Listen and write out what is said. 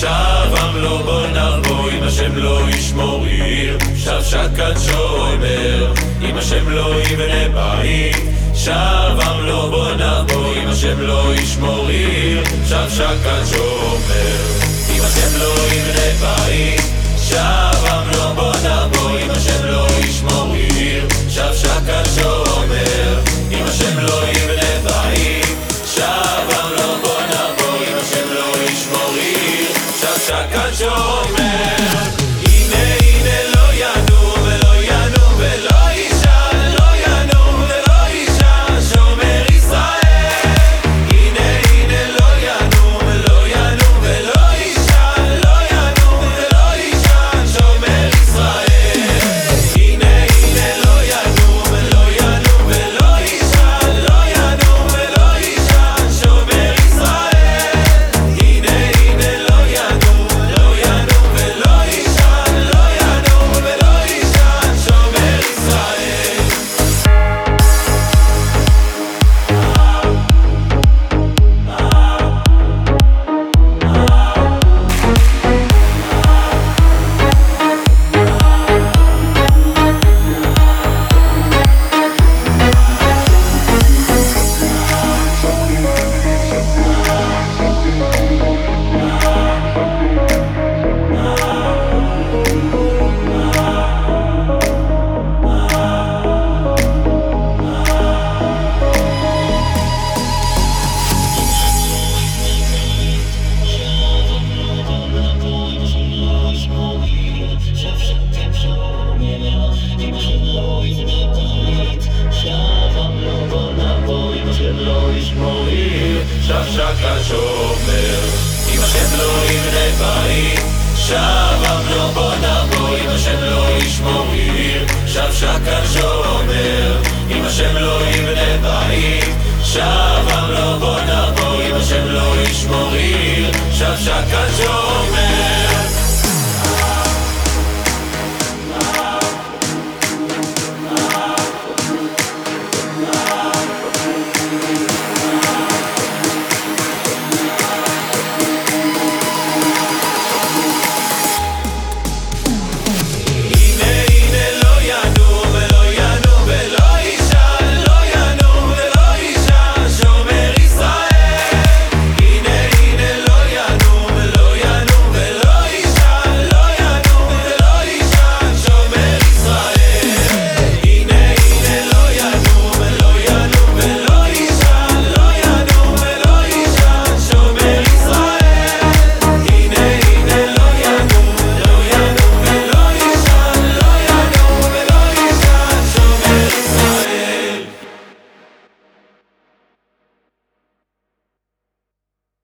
שב עם לא בונה בו, אם השם לא ישמור עיר. שב שקד שומר, אם השם לא יבנה בית. שב עם לא בונה בו, אם השם לא ישמור עיר. שב שקד שומר, אם השם לא... שקד שומר שב שקד שומר. אם השם לא יבנה בית שבם לא בונה בו אם השם